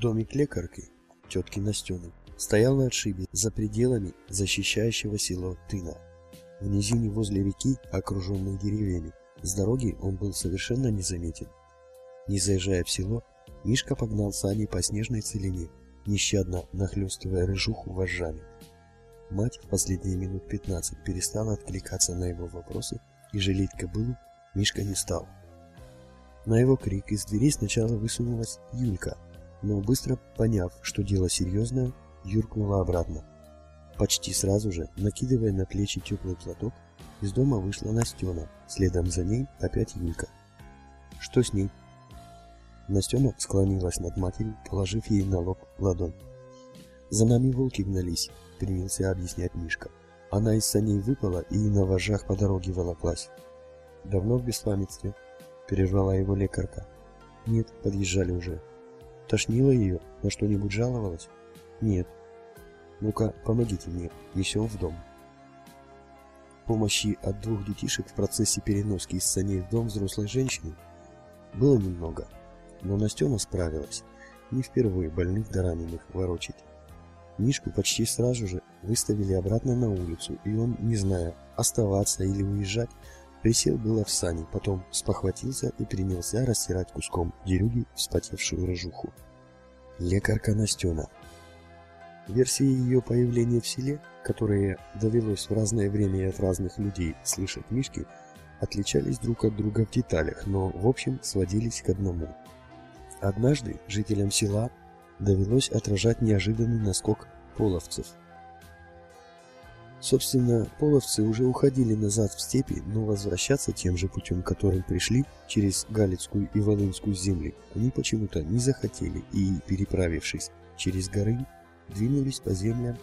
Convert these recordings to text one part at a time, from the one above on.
Домик лекарки, тетки Настены, стоял на отшибе, за пределами защищающего село Тына. В низине возле реки, окруженной деревьями, с дороги он был совершенно незаметен. Не заезжая в село, Мишка погнал сани по снежной целине, нещадно нахлёстывая рыжуху вожжами. Мать в последние минут пятнадцать перестала откликаться на его вопросы, и жалеть кобылу Мишка не стал. На его крик из дверей сначала высунулась Юлька, но быстро поняв, что дело серьезное, юркнула обратно. Почти сразу же, накидывая на плечи теплый платок, из дома вышла Настена, следом за ней опять Юлька. «Что с ней?» Настена склонилась над матерью, положив ей на лоб ладонь. «За нами волки гнались», — принялся объяснять Мишка. Она из саней выпала и на вожжах по дороге волоклась. «Давно в беспамятстве?» — перервала его лекарка. «Нет, подъезжали уже». «Тошнило ее? На что-нибудь жаловалась?» «Нет». «Ну-ка, помогите мне, несем в дом». Помощи от двух детишек в процессе переноски из саней в дом взрослой женщины было немного — но Настена справилась. Не впервые больных да раненых ворочить. Мишку почти сразу же выставили обратно на улицу, и он, не зная, оставаться или уезжать, присел было в сани, потом спохватился и принялся растирать куском дерюги вспотевшую рыжуху. Лекарка Настена. Версии ее появления в селе, которые довелось в разное время и от разных людей слышать Мишки, отличались друг от друга в деталях, но в общем сводились к одному – Однажды жителям села довелось отражать неожиданный наскок половцев. Собственно, половцы уже уходили назад в степи, но возвращаться тем же путем, которым пришли, через Галицкую и Волынскую земли, они почему-то не захотели и, переправившись через горы, двинулись по землям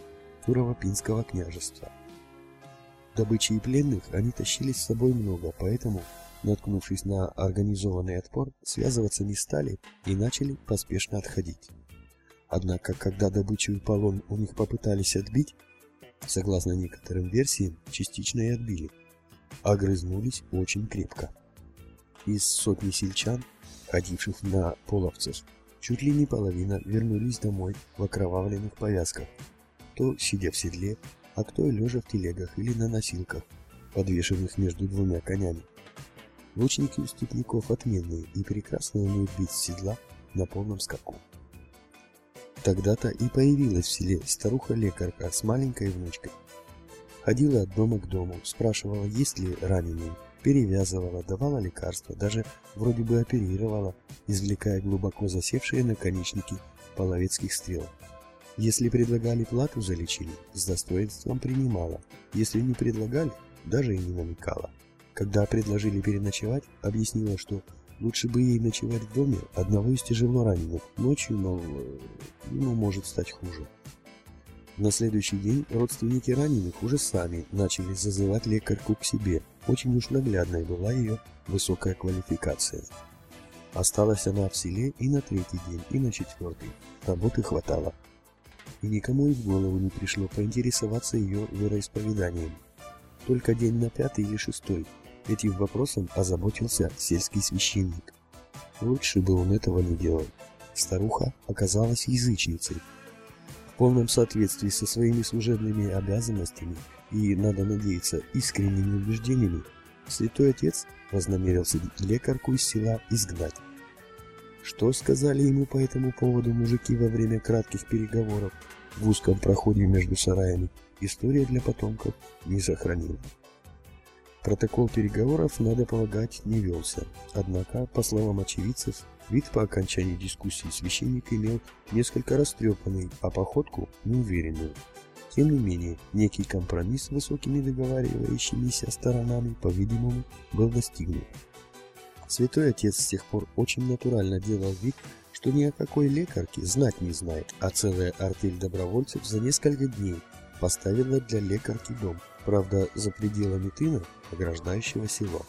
Турово-Пинского княжества. Добычи и пленных они тащили с собой много, поэтому наткнувшись на организованный отпор, связываться не стали и начали поспешно отходить. Однако, когда добычу и полон у них попытались отбить, согласно некоторым версиям, частично и отбили, огрызнулись очень крепко. Из сотни сельчан, ходивших на половцев, чуть ли не половина вернулись домой в окровавленных повязках, то сидя в седле, а кто и лежа в телегах или на носилках, подвешенных между двумя конями. Лучники у степняков отменные и прекрасно умеют бить с седла на полном скаку. Тогда-то и появилась в селе старуха-лекарка с маленькой внучкой. Ходила от дома к дому, спрашивала, есть ли раненые, перевязывала, давала лекарства, даже вроде бы оперировала, извлекая глубоко засевшие наконечники половецких стрел. Если предлагали плату за лечение, с достоинством принимала, если не предлагали, даже и не намекала. Когда предложили переночевать, объяснила, что лучше бы ей ночевать в доме одного из тяжело раненых. Ночью, мол, ему может стать хуже. На следующий день родственники раненых уже сами начали зазывать лекарку к себе. Очень уж наглядной была ее высокая квалификация. Осталась она в селе и на третий день, и на четвертый. Работы хватало. И никому и в голову не пришло поинтересоваться ее вероисповеданием. Только день на пятый или шестой Этим вопросом озаботился сельский священник. Лучше бы он этого не делал. Старуха оказалась язычницей. В полном соответствии со своими служебными обязанностями и, надо надеяться, искренними убеждениями, святой отец вознамерился лекарку из села изгнать. Что сказали ему по этому поводу мужики во время кратких переговоров в узком проходе между сараями, история для потомков не сохранила. Протокол переговоров, надо полагать, не велся. Однако, по словам очевидцев, вид по окончании дискуссии священник имел несколько растрепанный, а походку неуверенную. Тем не менее, некий компромисс с высокими договаривающимися сторонами, по-видимому, был достигнут. Святой Отец с тех пор очень натурально делал вид, что ни о какой лекарке знать не знает, а целая артель добровольцев за несколько дней поставила для лекарки дом, правда, за пределами тына, ограждающего село.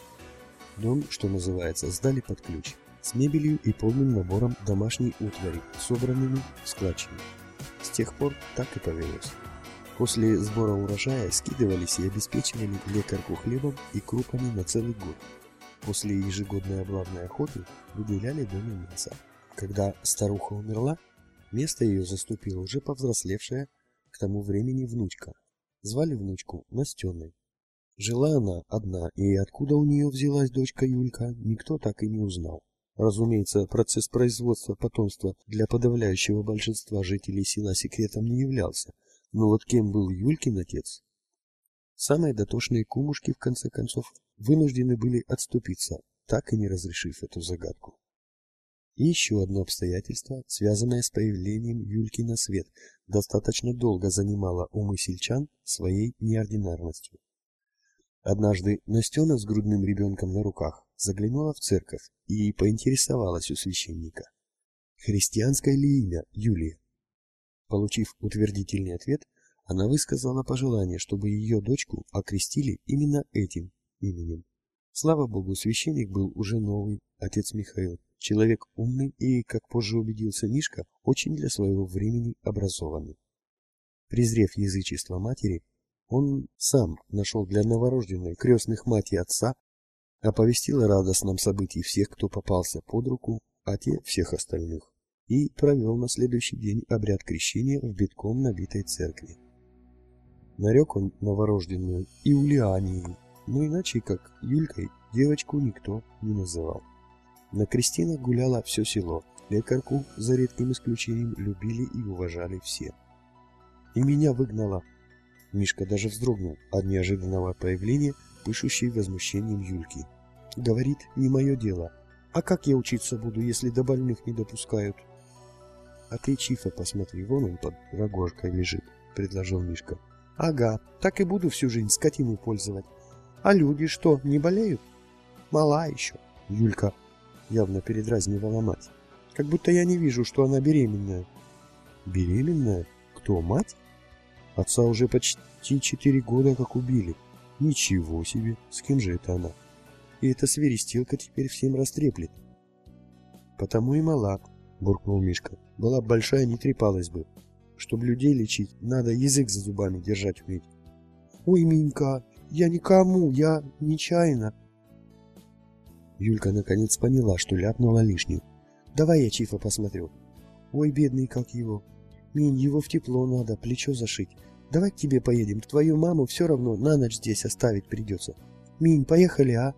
Дом, что называется, сдали под ключ, с мебелью и полным набором домашней утвари, собранными в. С тех пор так и повелось. После сбора урожая скидывались и обеспечивали лекарку хлебом и крупами на целый год. После ежегодной облавной охоты выделяли доме мясо. Когда старуха умерла, Место ее заступила уже повзрослевшая к тому времени внучка. Звали внучку Настеной. Жила она одна, и откуда у нее взялась дочка Юлька, никто так и не узнал. Разумеется, процесс производства потомства для подавляющего большинства жителей села секретом не являлся, но вот кем был Юлькин отец? Самые дотошные кумушки, в конце концов, вынуждены были отступиться, так и не разрешив эту загадку. Еще одно обстоятельство, связанное с появлением Юльки на свет, достаточно долго занимало умы сельчан своей неординарностью. Однажды Настена с грудным ребенком на руках заглянула в церковь и поинтересовалась у священника, христианское ли имя Юлия. Получив утвердительный ответ, она высказала пожелание, чтобы ее дочку окрестили именно этим именем. Слава богу, священник был уже новый, отец Михаил, человек умный и, как позже убедился Мишка, очень для своего времени образованный. Презрев язычество матери, он сам нашел для новорожденной крестных мать и отца, оповестил о радостном событии всех, кто попался под руку, а те всех остальных, и провел на следующий день обряд крещения в битком набитой церкви. Нарек он новорожденную Иулианией, но иначе как Юлькой девочку никто не называл. На крестинах гуляло все село, лекарку, за редким исключением, любили и уважали все. И меня выгнала Мишка даже вздрогнул от неожиданного появления, пышущей возмущением Юльки. Говорит, не мое дело. А как я учиться буду, если до больных не допускают? А ты, Чифа, посмотри, вон он под рогожкой лежит, предложил Мишка. Ага, так и буду всю жизнь скотину пользовать. А люди что, не болеют? Мала еще. Юлька явно передразнивала мать. Как будто я не вижу, что она беременная. Беременная? Кто, мать? Отца уже почти четыре года как убили. Ничего себе, с кем же это она? И эта свиристелка теперь всем растреплет. Потому и мала, буркнул Мишка. Была большая, не трепалась бы. Чтоб людей лечить, надо язык за зубами держать уметь. Ой, Минька, я никому, я нечаянно. Юлька наконец поняла, что ляпнула лишнюю. Давай я Чифа посмотрю. Ой, бедный как его. Минь, его в тепло надо, плечо зашить. Давай к тебе поедем, твою маму все равно на ночь здесь оставить придется. Минь, поехали, а?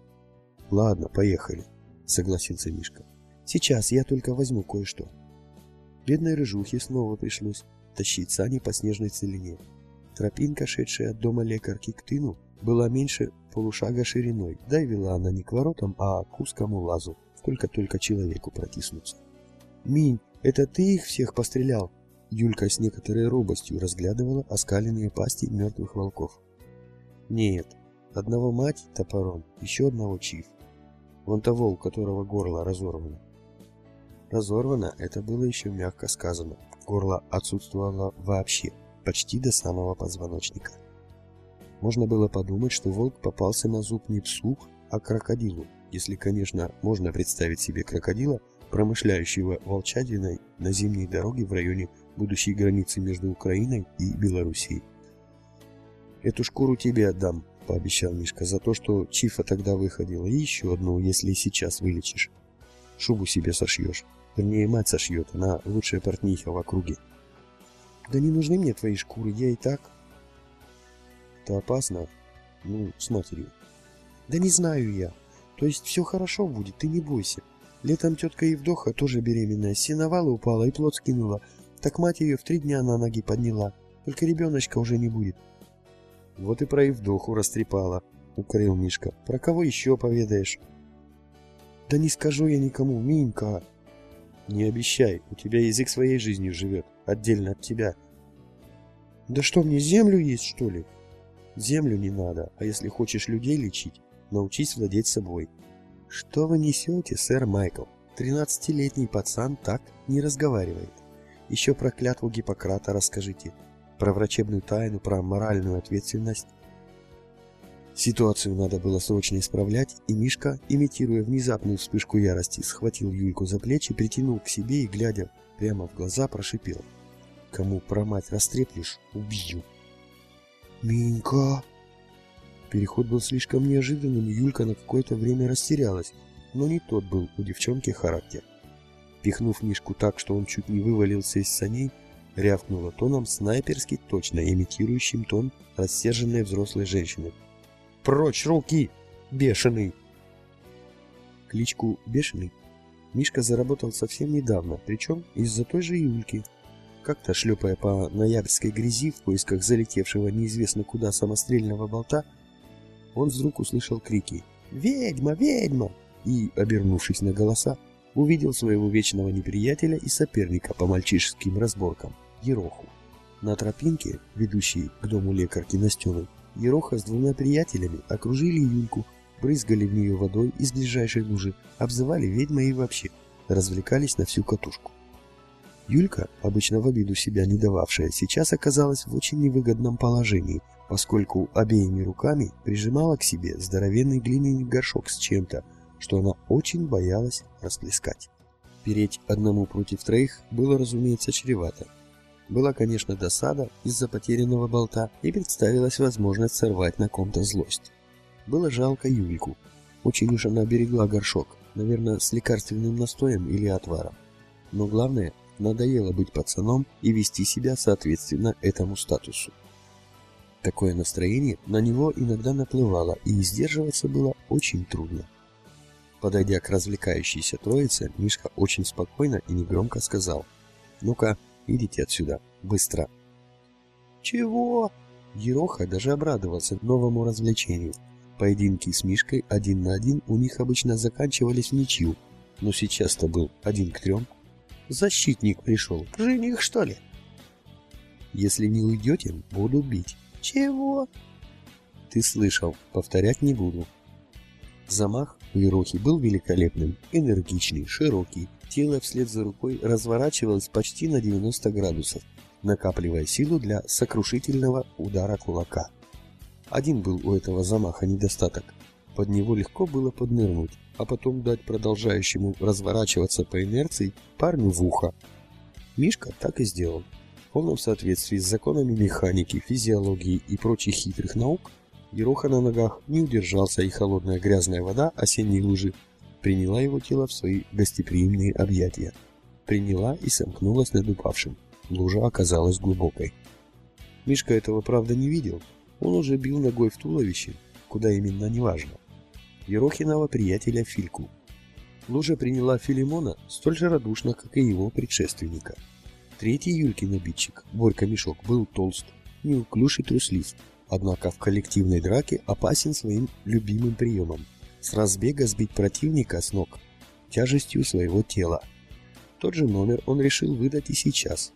Ладно, поехали, согласился Мишка. Сейчас я только возьму кое-что. Бедной рыжухе снова пришлось тащить сани по снежной целине. Тропинка, шедшая от дома лекарки к тыну, была меньше полушага шириной, да и вела она не к воротам, а к узкому лазу, только-только человеку протиснуться. «Минь, это ты их всех пострелял?» Юлька с некоторой робостью разглядывала оскаленные пасти мертвых волков. Нет, одного мать топором, еще одного чиф. Вон того, у которого горло разорвано. Разорвано это было еще мягко сказано. Горло отсутствовало вообще, почти до самого позвоночника. Можно было подумать, что волк попался на зуб не псу, а крокодилу, если, конечно, можно представить себе крокодила, промышляющего волчадиной на зимней дороге в районе будущей границы между Украиной и Белоруссией. «Эту шкуру тебе отдам», — пообещал Мишка, «за то, что Чифа тогда выходила, и еще одну, если сейчас вылечишь. Шубу себе сошьешь. Вернее, мать сошьет, она лучшая портниха в округе». «Да не нужны мне твои шкуры, я и так...» «Это опасно? Ну, с матерью». «Да не знаю я. То есть все хорошо будет, ты не бойся. Летом тетка Евдоха, тоже беременная, с сеновала упала и плод скинула, так мать ее в три дня на ноги подняла. Только ребеночка уже не будет. Вот и про Евдоху растрепала, укорил Мишка. Про кого еще поведаешь? Да не скажу я никому, Минька. Не обещай, у тебя язык своей жизнью живет, отдельно от тебя. Да что мне, землю есть, что ли? Землю не надо, а если хочешь людей лечить, научись владеть собой. Что вы несете, сэр Майкл? Тринадцатилетний пацан так не разговаривает. Еще про клятву Гиппократа расскажите. Про врачебную тайну, про моральную ответственность. Ситуацию надо было срочно исправлять, и Мишка, имитируя внезапную вспышку ярости, схватил Юльку за плечи, притянул к себе и, глядя прямо в глаза, прошипел. «Кому про мать растреплешь, убью!» «Минька!» Переход был слишком неожиданным, Юлька на какое-то время растерялась, но не тот был у девчонки характер. Пихнув Мишку так, что он чуть не вывалился из саней, рявкнула тоном снайперски точно имитирующим тон рассерженной взрослой женщины. «Прочь руки! Бешеный!» Кличку «Бешеный» Мишка заработал совсем недавно, причем из-за той же Юльки. Как-то, шлепая по ноябрьской грязи в поисках залетевшего неизвестно куда самострельного болта, он вдруг услышал крики «Ведьма! Ведьма!» и, обернувшись на голоса, увидел своего вечного неприятеля и соперника по мальчишеским разборкам – Ероху. На тропинке, ведущей к дому лекарки Настены, Ероха с двумя приятелями окружили Юльку, брызгали в нее водой из ближайшей лужи, обзывали ведьмой и вообще развлекались на всю катушку. Юлька, обычно в обиду себя не дававшая, сейчас оказалась в очень невыгодном положении, поскольку обеими руками прижимала к себе здоровенный глиняный горшок с чем-то, что она очень боялась расплескать. Переть одному против троих было, разумеется, чревато. Была, конечно, досада из-за потерянного болта и представилась возможность сорвать на ком-то злость. Было жалко Юльку. Очень уж она берегла горшок, наверное, с лекарственным настоем или отваром. Но главное, надоело быть пацаном и вести себя соответственно этому статусу. Такое настроение на него иногда наплывало, и сдерживаться было очень трудно. Подойдя к развлекающейся троице, Мишка очень спокойно и негромко сказал. «Ну-ка, идите отсюда, быстро!» «Чего?» Ероха даже обрадовался новому развлечению. Поединки с Мишкой один на один у них обычно заканчивались ничью, но сейчас-то был один к трем. Защитник пришел. Жених, что ли? Если не уйдете, буду бить. Чего? Ты слышал, повторять не буду. Замах у Ерохи был великолепным, энергичный, широкий. Тело вслед за рукой разворачивалось почти на 90 градусов, накапливая силу для сокрушительного удара кулака. Один был у этого замаха недостаток. Под него легко было поднырнуть, а потом дать продолжающему разворачиваться по инерции парню в ухо. Мишка так и сделал. В полном соответствии с законами механики, физиологии и прочих хитрых наук, Ероха на ногах не удержался, и холодная грязная вода осенней лужи приняла его тело в свои гостеприимные объятия. Приняла и сомкнулась над упавшим. Лужа оказалась глубокой. Мишка этого, правда, не видел. Он уже бил ногой в туловище, куда именно, неважно. Ерохиного приятеля Фильку. Лужа приняла Филимона столь же радушно, как и его предшественника. Третий Юлькин обидчик, Борька Мешок, был толст, неуклюж и труслив, однако в коллективной драке опасен своим любимым приемом – с разбега сбить противника с ног тяжестью своего тела. Тот же номер он решил выдать и сейчас.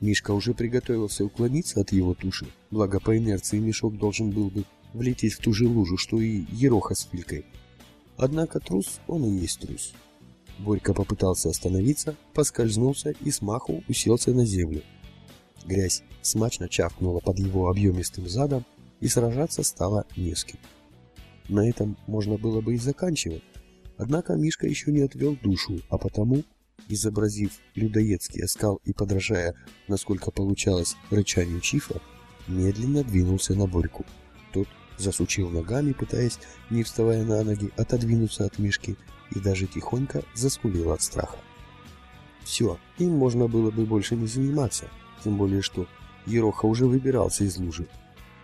Мишка уже приготовился уклониться от его туши, благо по инерции мешок должен был бы влететь в ту же лужу, что и Ероха с Филькой. Однако трус он и есть трус. Борька попытался остановиться, поскользнулся и смаху уселся на землю. Грязь смачно чавкнула под его объемистым задом, и сражаться стало не с кем. На этом можно было бы и заканчивать. Однако Мишка еще не отвел душу, а потому, изобразив людоедский оскал и подражая, насколько получалось, рычанию Чифа, медленно двинулся на Борьку. Тот засучил ногами, пытаясь, не вставая на ноги, отодвинуться от Мишки и даже тихонько заскулил от страха. Все, им можно было бы больше не заниматься, тем более что Ероха уже выбирался из лужи,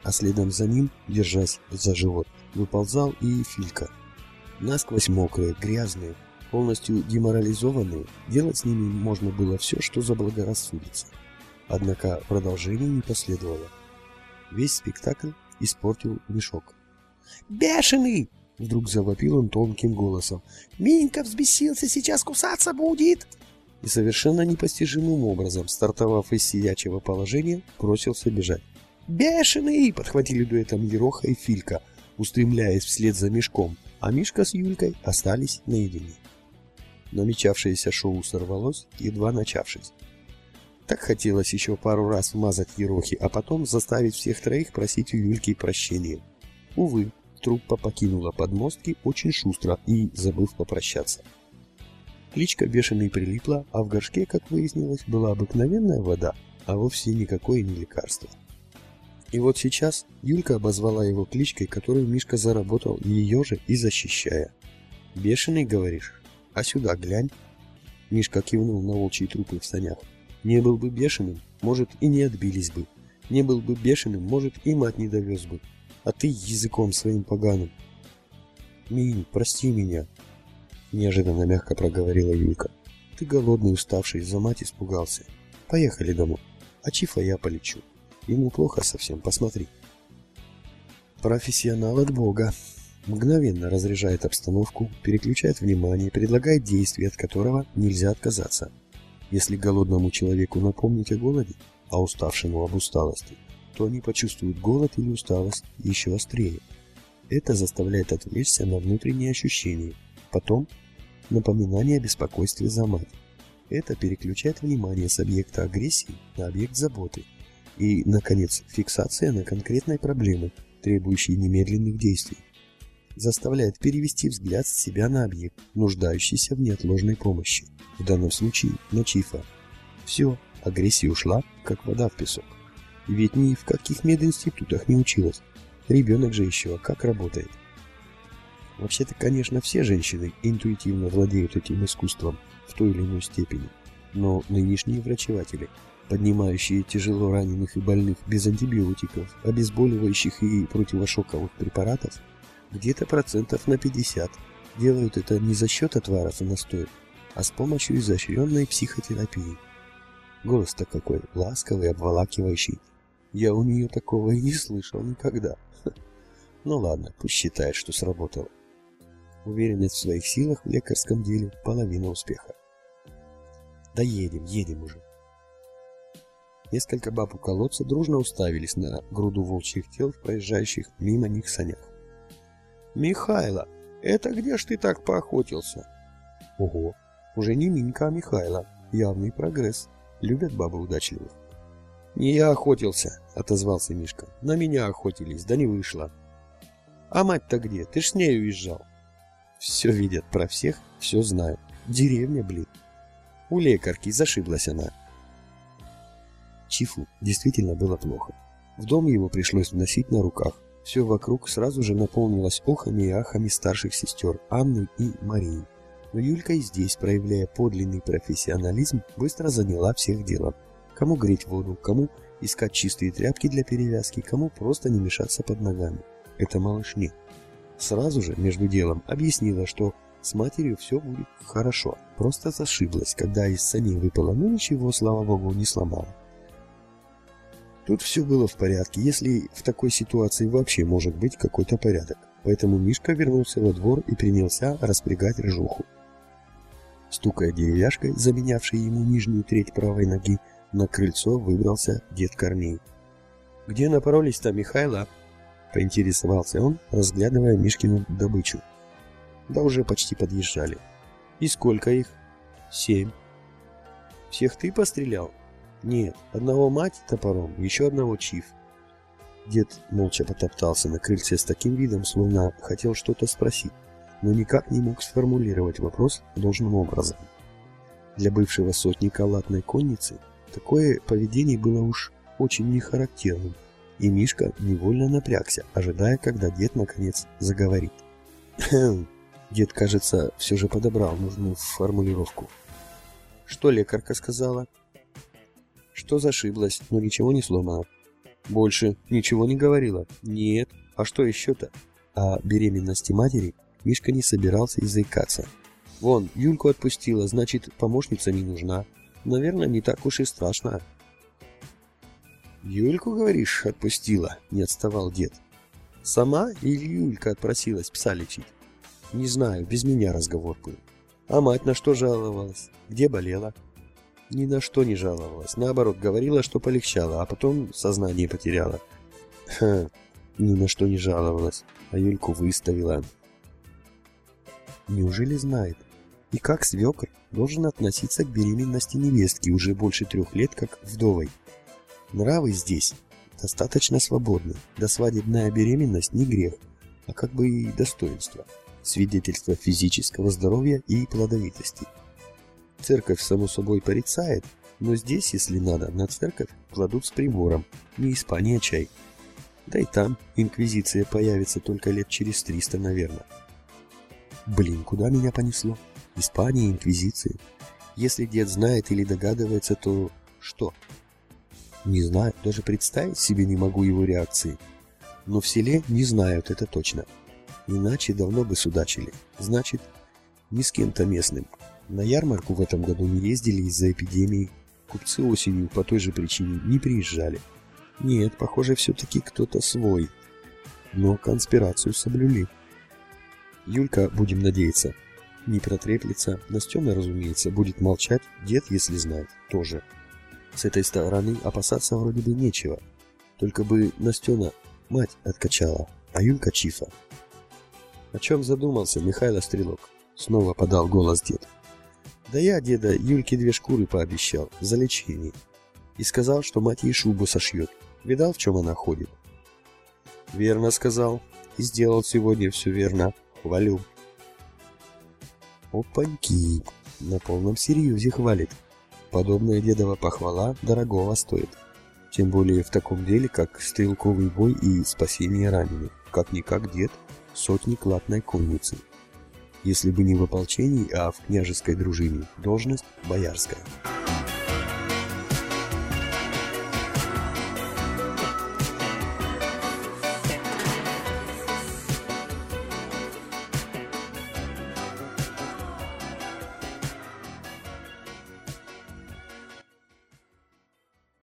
а следом за ним, держась за живот, выползал и Филька. Насквозь мокрые, грязные, полностью деморализованные, делать с ними можно было все, что заблагорассудится. Однако продолжение не последовало. Весь спектакль испортил мешок. «Бешеный!» — вдруг завопил он тонким голосом. «Минька взбесился, сейчас кусаться будет!» И совершенно непостижимым образом, стартовав из сидячего положения, бросился бежать. «Бешеный!» — подхватили дуэтом Ероха и Филька, устремляясь вслед за Мешком, а Мишка с Юлькой остались наедине. Намечавшееся шоу сорвалось, едва начавшись. Так хотелось еще пару раз вмазать Ерохи, а потом заставить всех троих просить у Юльки прощения. Увы, труппа покинула подмостки очень шустро и забыв попрощаться. Кличка бешеный прилипла, а в горшке, как выяснилось, была обыкновенная вода, а вовсе никакое не лекарство. И вот сейчас Юлька обозвала его кличкой, которую Мишка заработал ее же и защищая. «Бешеный, говоришь? А сюда глянь». Мишка кивнул на волчьи трупы в санях. Не был бы бешеным, может, и не отбились бы. Не был бы бешеным, может, и мать не довез бы. А ты языком своим поганым. Минь, прости меня, неожиданно мягко проговорила Юлька. Ты голодный, уставший, за мать испугался. Поехали домой. А Чифа я полечу. Ему плохо совсем, посмотри. Профессионал от Бога. Мгновенно разряжает обстановку, переключает внимание, предлагает действие, от которого нельзя отказаться. Если голодному человеку напомнить о голоде, а уставшему об усталости, то они почувствуют голод или усталость еще острее. Это заставляет отвлечься на внутренние ощущения. Потом напоминание о беспокойстве за мать. Это переключает внимание с объекта агрессии на объект заботы. И, наконец, фиксация на конкретной проблеме, требующей немедленных действий. Заставляет перевести взгляд с себя на объект, нуждающийся в неотложной помощи. В данном случае на Чифа. Все, агрессия ушла, как вода в песок. Ведь ни в каких мединститутах не училась. Ребенок же еще как работает. Вообще-то, конечно, все женщины интуитивно владеют этим искусством в той или иной степени. Но нынешние врачеватели, поднимающие тяжело раненых и больных без антибиотиков, обезболивающих и противошоковых препаратов, где-то процентов на 50 делают это не за счет отваров и настоев, а с помощью изощренной психотерапии. Голос-то какой ласковый, обволакивающий. Я у нее такого и не слышал никогда. Ну ладно, пусть считает, что сработало. Уверенность в своих силах в лекарском деле – половина успеха. Да едем, едем уже. Несколько баб у колодца дружно уставились на груду волчьих тел в проезжающих мимо них санях. «Михайло, это где ж ты так поохотился?» «Ого, уже не Минька, а Михайло. Явный прогресс. Любят бабы удачливых». «Не я охотился», — отозвался Мишка. «На меня охотились, да не вышло». «А мать-то где? Ты ж с ней уезжал». Все видят про всех, все знают. Деревня, блин. У лекарки зашиблась она. Чифу действительно было плохо. В дом его пришлось вносить на руках. Все вокруг сразу же наполнилось охами и ахами старших сестер Анны и Марии. Но Юлька и здесь, проявляя подлинный профессионализм, быстро заняла всех делом. Кому греть воду, кому искать чистые тряпки для перевязки, кому просто не мешаться под ногами. Это малышне. Сразу же, между делом, объяснила, что с матерью все будет хорошо. Просто зашиблась, когда из саней выпала, но ничего, слава богу, не сломала. Тут все было в порядке, если в такой ситуации вообще может быть какой-то порядок. Поэтому Мишка вернулся во двор и принялся распрягать рыжуху. Стукая деревяшкой, заменявшей ему нижнюю треть правой ноги, на крыльцо выбрался дед Корней. «Где напоролись-то, Михайло?» Поинтересовался он, разглядывая Мишкину добычу. Да уже почти подъезжали. И сколько их? Семь. Всех ты пострелял? Нет, одного мать топором, еще одного чиф. Дед молча потоптался на крыльце с таким видом, словно хотел что-то спросить, но никак не мог сформулировать вопрос должным образом. Для бывшего сотника латной конницы такое поведение было уж очень нехарактерным и Мишка невольно напрягся, ожидая, когда дед наконец заговорит. Хм, дед, кажется, все же подобрал нужную формулировку. Что лекарка сказала? Что зашиблась, но ничего не сломала. Больше ничего не говорила. Нет. А что еще-то? О беременности матери Мишка не собирался и заикаться. Вон, Юльку отпустила, значит, помощница не нужна. Наверное, не так уж и страшно. «Юльку, говоришь, отпустила?» — не отставал дед. «Сама или Юлька отпросилась пса лечить?» «Не знаю, без меня разговор был. А мать на что жаловалась? Где болела?» «Ни на что не жаловалась. Наоборот, говорила, что полегчало, а потом сознание потеряла». «Ха, ни на что не жаловалась, а Юльку выставила». «Неужели знает? И как свекр должен относиться к беременности невестки уже больше трех лет, как вдовой?» Нравы здесь достаточно свободны. Досвадебная беременность не грех, а как бы и достоинство. Свидетельство физического здоровья и плодовитости. Церковь, само собой, порицает, но здесь, если надо, на церковь кладут с прибором, не Испания чай. Да и там инквизиция появится только лет через 300, наверное. Блин, куда меня понесло? Испания, инквизиция. Если дед знает или догадывается, то что? Не знаю, даже представить себе не могу его реакции. Но в селе не знают, это точно. Иначе давно бы судачили. Значит, не с кем-то местным. На ярмарку в этом году не ездили из-за эпидемии. Купцы осенью по той же причине не приезжали. Нет, похоже, все-таки кто-то свой. Но конспирацию соблюли. Юлька, будем надеяться, не протреплется. Настена, разумеется, будет молчать. Дед, если знает, тоже. С этой стороны опасаться вроде бы нечего. Только бы Настена мать откачала, а Юлька чифа. О чем задумался Михайло Стрелок? Снова подал голос дед. Да я, деда, Юльке две шкуры пообещал за лечение. И сказал, что мать ей шубу сошьет. Видал, в чем она ходит? Верно сказал. И сделал сегодня все верно. Хвалю. Опаньки. На полном серьезе хвалит. Подобная дедова похвала дорогого стоит. Тем более в таком деле, как стрелковый бой и спасение раненых. Как-никак дед – сотник латной конницы. Если бы не в ополчении, а в княжеской дружине, должность боярская.